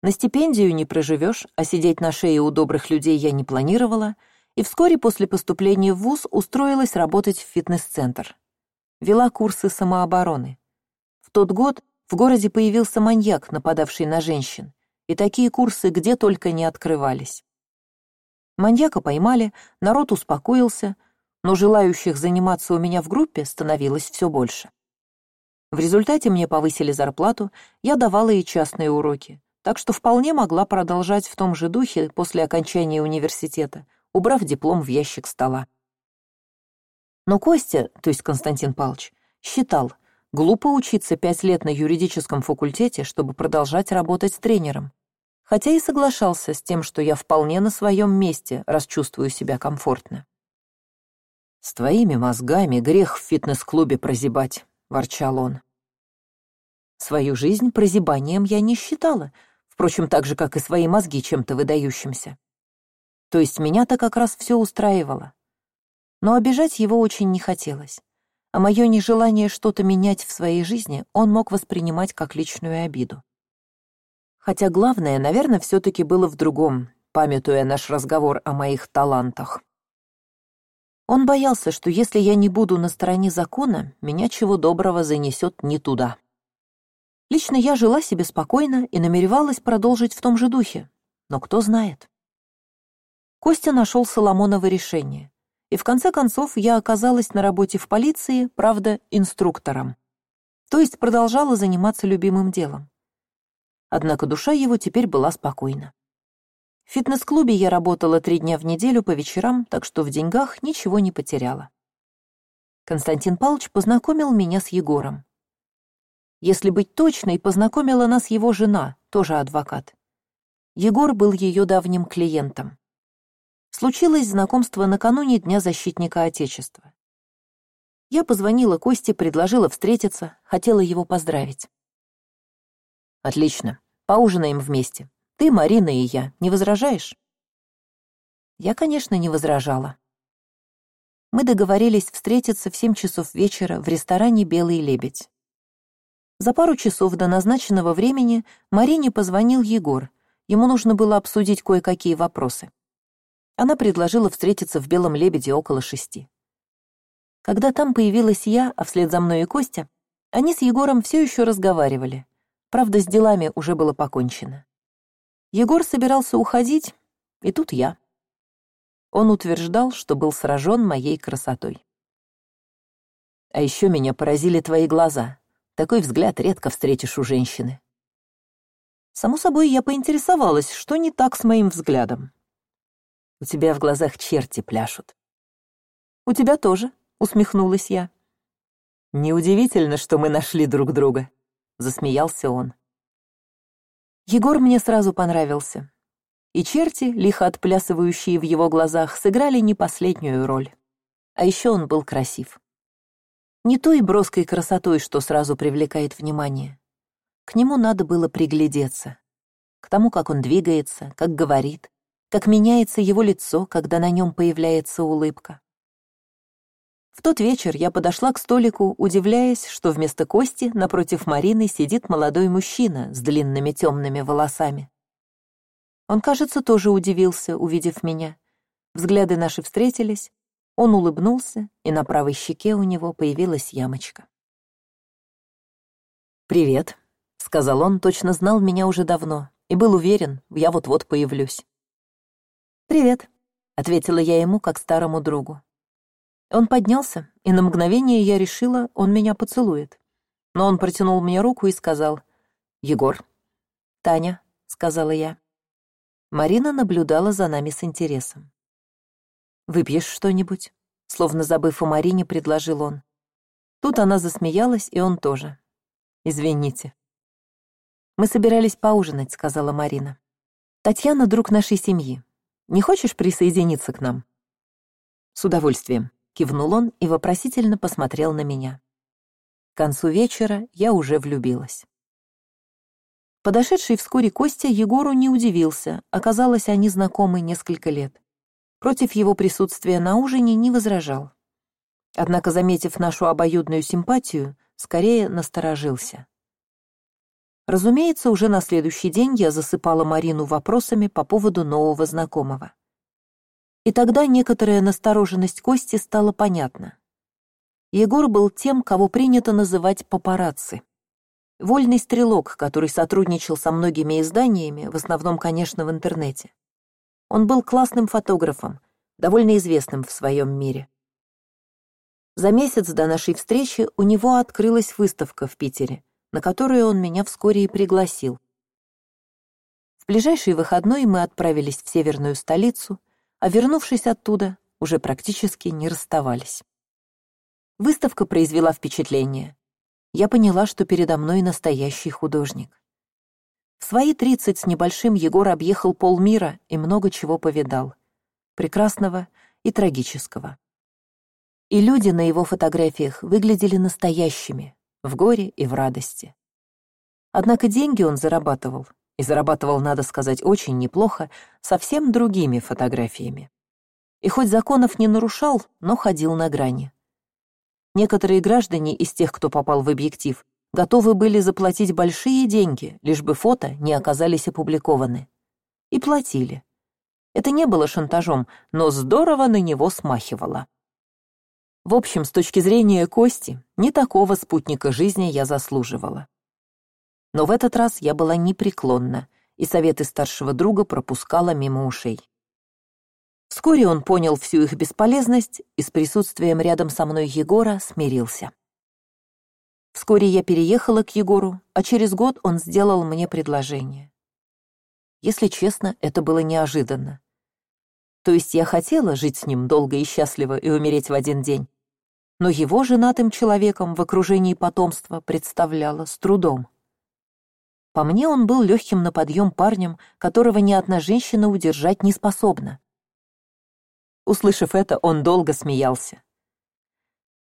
На стипендию не проживешь а сидеть на шее у добрых людей я не планировала и вскоре после поступления в вуз устроилась работать в фитнес центр вела курсы самообороны. В тот год в городе появился маньяк нападавший на женщин и такие курсы где только не открывались маньяка поймали народ успокоился но желающих заниматься у меня в группе становилось все больше в результате мне повысили зарплату я давала и частные уроки так что вполне могла продолжать в том же духе после окончания университета, убрав диплом в ящик стола. Но Костя, то есть Константин Павлович, считал, глупо учиться пять лет на юридическом факультете, чтобы продолжать работать тренером. Хотя и соглашался с тем, что я вполне на своем месте, раз чувствую себя комфортно. «С твоими мозгами грех в фитнес-клубе прозябать», — ворчал он. Свою жизнь прозябанием я не считала, впрочем, так же, как и свои мозги чем-то выдающимся. То есть меня-то как раз все устраивало. Но обижать его очень не хотелось, а мое нежелание что-то менять в своей жизни он мог воспринимать как личную обиду. Хотя главное, наверное, все таки было в другом, памятуя наш разговор о моих талантах. Он боялся, что если я не буду на стороне закона, меня чего доброго занесет не туда. Лично я жила себе спокойно и намеревалась продолжить в том же духе, но кто знает. Костя нашел Соломоново решение, и в конце концов я оказалась на работе в полиции, правда, инструктором. То есть продолжала заниматься любимым делом. Однако душа его теперь была спокойна. В фитнес-клубе я работала три дня в неделю по вечерам, так что в деньгах ничего не потеряла. Константин Павлович познакомил меня с Егором. Если быть точной, познакомила нас его жена, тоже адвокат. Егор был ее давним клиентом. Случилось знакомство накануне Дня защитника Отечества. Я позвонила Косте, предложила встретиться, хотела его поздравить. «Отлично. Поужинаем вместе. Ты, Марина и я. Не возражаешь?» Я, конечно, не возражала. Мы договорились встретиться в семь часов вечера в ресторане «Белый лебедь». За пару часов до назначенного времени Марине позвонил Егор. Ему нужно было обсудить кое-какие вопросы. Она предложила встретиться в «Белом лебеде» около шести. Когда там появилась я, а вслед за мной и Костя, они с Егором все еще разговаривали. Правда, с делами уже было покончено. Егор собирался уходить, и тут я. Он утверждал, что был сражен моей красотой. А еще меня поразили твои глаза. Такой взгляд редко встретишь у женщины. Само собой, я поинтересовалась, что не так с моим взглядом. У тебя в глазах черти пляшут. У тебя тоже, усмехнулась я. Неудивительно, что мы нашли друг друга, засмеялся он. Егор мне сразу понравился. И черти, лихо отплясывающие в его глазах, сыграли не последнюю роль. А еще он был красив. Не той броской красотой, что сразу привлекает внимание. К нему надо было приглядеться. К тому, как он двигается, как говорит, как меняется его лицо, когда на нем появляется улыбка. В тот вечер я подошла к столику, удивляясь, что вместо Кости напротив Марины сидит молодой мужчина с длинными темными волосами. Он, кажется, тоже удивился, увидев меня. Взгляды наши встретились, он улыбнулся, и на правой щеке у него появилась ямочка. «Привет», — сказал он, точно знал меня уже давно и был уверен, я вот-вот появлюсь. «Привет», — ответила я ему как старому другу. Он поднялся, и на мгновение я решила, он меня поцелует. Но он протянул мне руку и сказал «Егор». «Таня», — сказала я. Марина наблюдала за нами с интересом. «Выпьешь что-нибудь?» Словно забыв о Марине, предложил он. Тут она засмеялась, и он тоже. «Извините». «Мы собирались поужинать», — сказала Марина. «Татьяна — друг нашей семьи. Не хочешь присоединиться к нам?» «С удовольствием», кивнул он и вопросительно посмотрел на меня. К концу вечера я уже влюбилась подошедший вскоре костя егору не удивился оказалось они знакомы несколько лет. Против его присутствия на ужине не возражал. Однако заметив нашу обоюдную симпатию скорее насторожился разумеется уже на следующий день я засыпала марину вопросами по поводу нового знакомого и тогда некоторая настороженность Кости стала понятна. Егор был тем, кого принято называть папарацци. Вольный стрелок, который сотрудничал со многими изданиями, в основном, конечно, в интернете. Он был классным фотографом, довольно известным в своем мире. За месяц до нашей встречи у него открылась выставка в Питере, на которую он меня вскоре и пригласил. В ближайший выходной мы отправились в северную столицу, а вернувшись оттуда, уже практически не расставались. Выставка произвела впечатление. Я поняла, что передо мной настоящий художник. В свои тридцать с небольшим Егор объехал полмира и много чего повидал. Прекрасного и трагического. И люди на его фотографиях выглядели настоящими, в горе и в радости. Однако деньги он зарабатывал, и зарабатывал, надо сказать, очень неплохо, совсем другими фотографиями. И хоть законов не нарушал, но ходил на грани. Некоторые граждане из тех, кто попал в объектив, готовы были заплатить большие деньги, лишь бы фото не оказались опубликованы. И платили. Это не было шантажом, но здорово на него смахивало. В общем, с точки зрения Кости, не такого спутника жизни я заслуживала. Но в этот раз я была непреклонна, и советы старшего друга пропускала мимо ушей. Вскоре он понял всю их бесполезность и с присутствием рядом со мной Егора смирился. Вскоре я переехала к Егору, а через год он сделал мне предложение. Если честно, это было неожиданно. То есть я хотела жить с ним долго и счастливо и умереть в один день, но его женатым человеком в окружении потомства представляла с трудом. По мне он был легким на подъем парнем, которого ни одна женщина удержать не способна. Услышав это, он долго смеялся.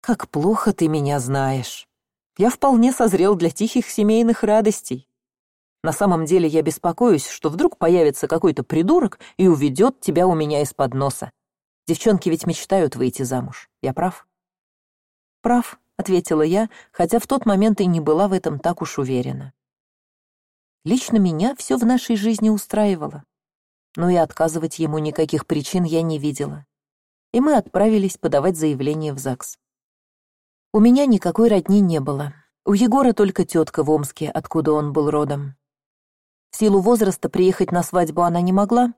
«Как плохо ты меня знаешь. Я вполне созрел для тихих семейных радостей. На самом деле я беспокоюсь, что вдруг появится какой-то придурок и уведет тебя у меня из-под носа. Девчонки ведь мечтают выйти замуж. Я прав?» «Прав», — ответила я, хотя в тот момент и не была в этом так уж уверена. Лично меня все в нашей жизни устраивало. Но и отказывать ему никаких причин я не видела. И мы отправились подавать заявление в ЗАГС. У меня никакой родни не было. У Егора только тетка в Омске, откуда он был родом. В силу возраста приехать на свадьбу она не могла.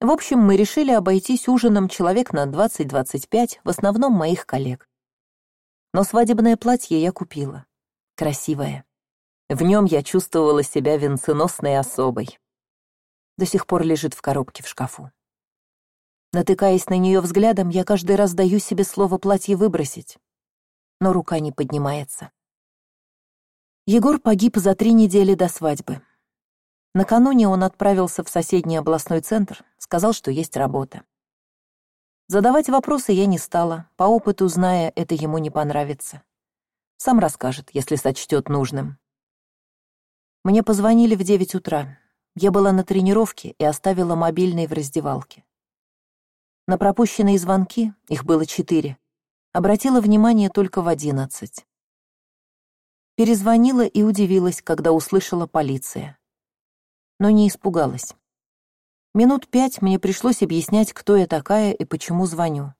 В общем, мы решили обойтись ужином человек на 20-25, в основном моих коллег. Но свадебное платье я купила. Красивое. В нем я чувствовала себя венценосной особой. До сих пор лежит в коробке в шкафу. Натыкаясь на нее взглядом, я каждый раз даю себе слово платье выбросить. Но рука не поднимается. Егор погиб за три недели до свадьбы. Накануне он отправился в соседний областной центр, сказал, что есть работа. Задавать вопросы я не стала, по опыту зная, это ему не понравится. Сам расскажет, если сочтет нужным. Мне позвонили в девять утра. Я была на тренировке и оставила мобильный в раздевалке. На пропущенные звонки, их было четыре, обратила внимание только в одиннадцать. Перезвонила и удивилась, когда услышала полиция. Но не испугалась. Минут пять мне пришлось объяснять, кто я такая и почему звоню.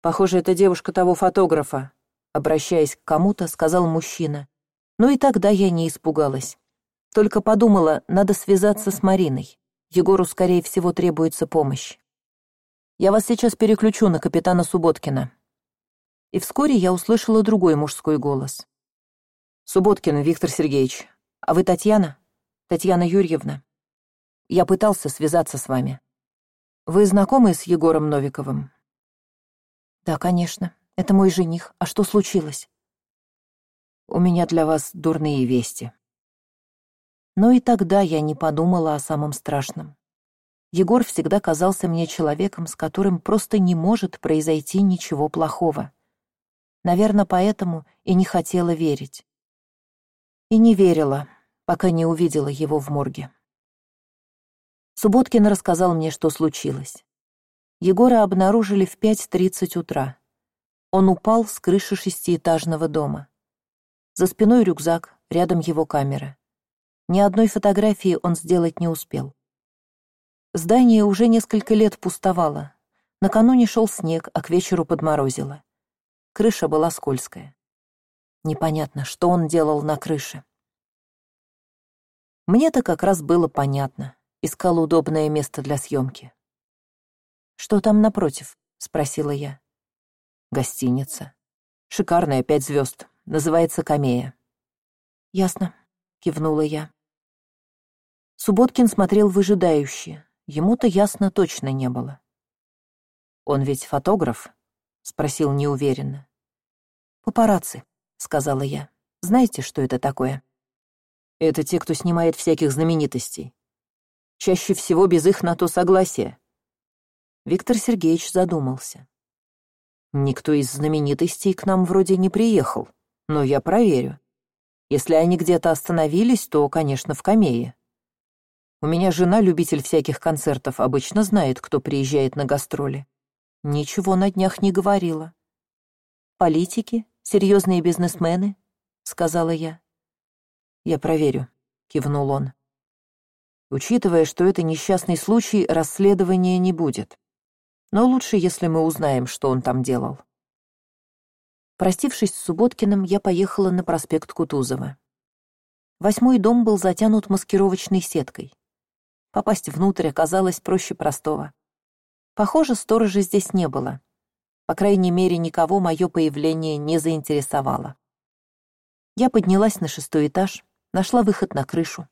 «Похоже, это девушка того фотографа», обращаясь к кому-то, сказал мужчина, но и тогда я не испугалась. Только подумала, надо связаться с Мариной. Егору, скорее всего, требуется помощь. Я вас сейчас переключу на капитана Субботкина. И вскоре я услышала другой мужской голос. Субботкин Виктор Сергеевич, а вы Татьяна? Татьяна Юрьевна. Я пытался связаться с вами. Вы знакомы с Егором Новиковым? Да, конечно. Это мой жених. А что случилось? у меня для вас дурные вести но и тогда я не подумала о самом страшном егор всегда казался мне человеком с которым просто не может произойти ничего плохого наверное поэтому и не хотела верить и не верила пока не увидела его в морге субботкин рассказал мне что случилось егора обнаружили в пять тридцать утра он упал с крыши шестиэтажного дома за спиной рюкзак, рядом его камера. Ни одной фотографии он сделать не успел. Здание уже несколько лет пустовало. Накануне шел снег, а к вечеру подморозило. Крыша была скользкая. Непонятно, что он делал на крыше. Мне-то как раз было понятно. Искал удобное место для съемки. «Что там напротив?» — спросила я. «Гостиница. Шикарная, пять звезд называется камея ясно кивнула я Субботкин смотрел выжидающе. Ему-то ясно точно не было. «Он ведь фотограф?» — спросил неуверенно. «Папарацци», — сказала я. «Знаете, что это такое?» «Это те, кто снимает всяких знаменитостей. Чаще всего без их на то согласия». Виктор Сергеевич задумался. «Никто из знаменитостей к нам вроде не приехал, но я проверю. Если они где-то остановились, то, конечно, в Камее. У меня жена, любитель всяких концертов, обычно знает, кто приезжает на гастроли. Ничего на днях не говорила. Политики, серьезные бизнесмены, сказала я. Я проверю, кивнул он. Учитывая, что это несчастный случай, расследования не будет. Но лучше, если мы узнаем, что он там делал. Простившись с Субботкиным, я поехала на проспект Кутузова. Восьмой дом был затянут маскировочной сеткой. Попасть внутрь оказалось проще простого. Похоже, сторожа здесь не было. По крайней мере, никого мое появление не заинтересовало. Я поднялась на шестой этаж, нашла выход на крышу.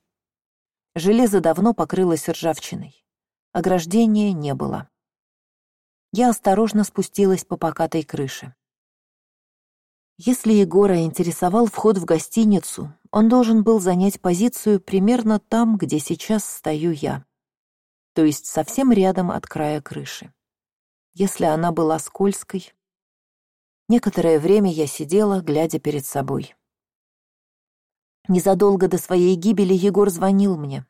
Железо давно покрылось ржавчиной. Ограждения не было. Я осторожно спустилась по покатой крыше. Если Егора интересовал вход в гостиницу, он должен был занять позицию примерно там, где сейчас стою я, то есть совсем рядом от края крыши. Если она была скользкой... Некоторое время я сидела, глядя перед собой. Незадолго до своей гибели Егор звонил мне.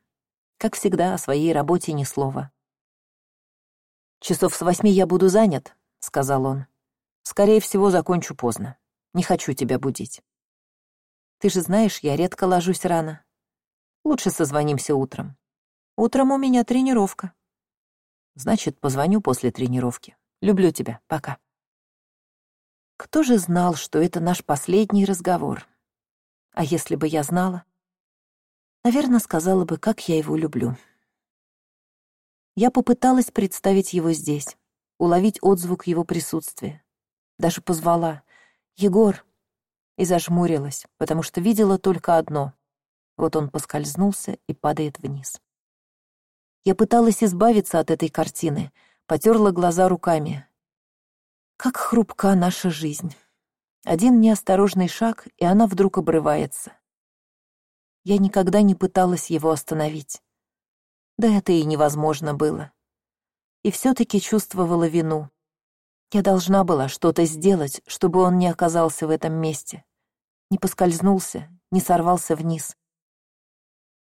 Как всегда, о своей работе ни слова. «Часов с восьми я буду занят», — сказал он. «Скорее всего, закончу поздно». Не хочу тебя будить. Ты же знаешь, я редко ложусь рано. Лучше созвонимся утром. Утром у меня тренировка. Значит, позвоню после тренировки. Люблю тебя. Пока. Кто же знал, что это наш последний разговор? А если бы я знала? Наверное, сказала бы, как я его люблю. Я попыталась представить его здесь, уловить отзвук его присутствия. Даже позвала, егор и зажмурилась потому что видела только одно вот он поскользнулся и падает вниз я пыталась избавиться от этой картины потерла глаза руками как хрупка наша жизнь один неосторожный шаг и она вдруг обрывается я никогда не пыталась его остановить да это и невозможно было и все таки чувствовала вину я должна была что-то сделать, чтобы он не оказался в этом месте, не поскользнулся, не сорвался вниз.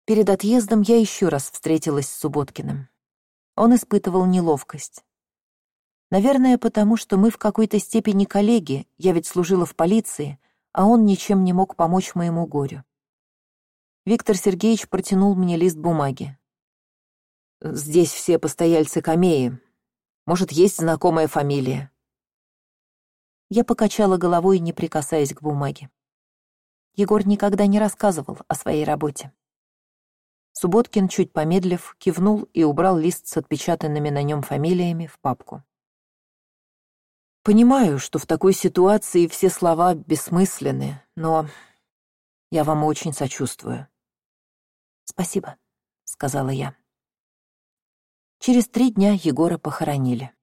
Перед отъездом я еще раз встретилась с Субботкиным. Он испытывал неловкость. Наверное, потому что мы в какой-то степени коллеги, я ведь служила в полиции, а он ничем не мог помочь моему горю. Виктор Сергеевич протянул мне лист бумаги. «Здесь все постояльцы Камеи. Может, есть знакомая фамилия?» Я покачала головой, не прикасаясь к бумаге. Егор никогда не рассказывал о своей работе. Субботкин, чуть помедлив, кивнул и убрал лист с отпечатанными на нем фамилиями в папку. «Понимаю, что в такой ситуации все слова бессмысленны, но я вам очень сочувствую». «Спасибо», — сказала я. Через три дня Егора похоронили.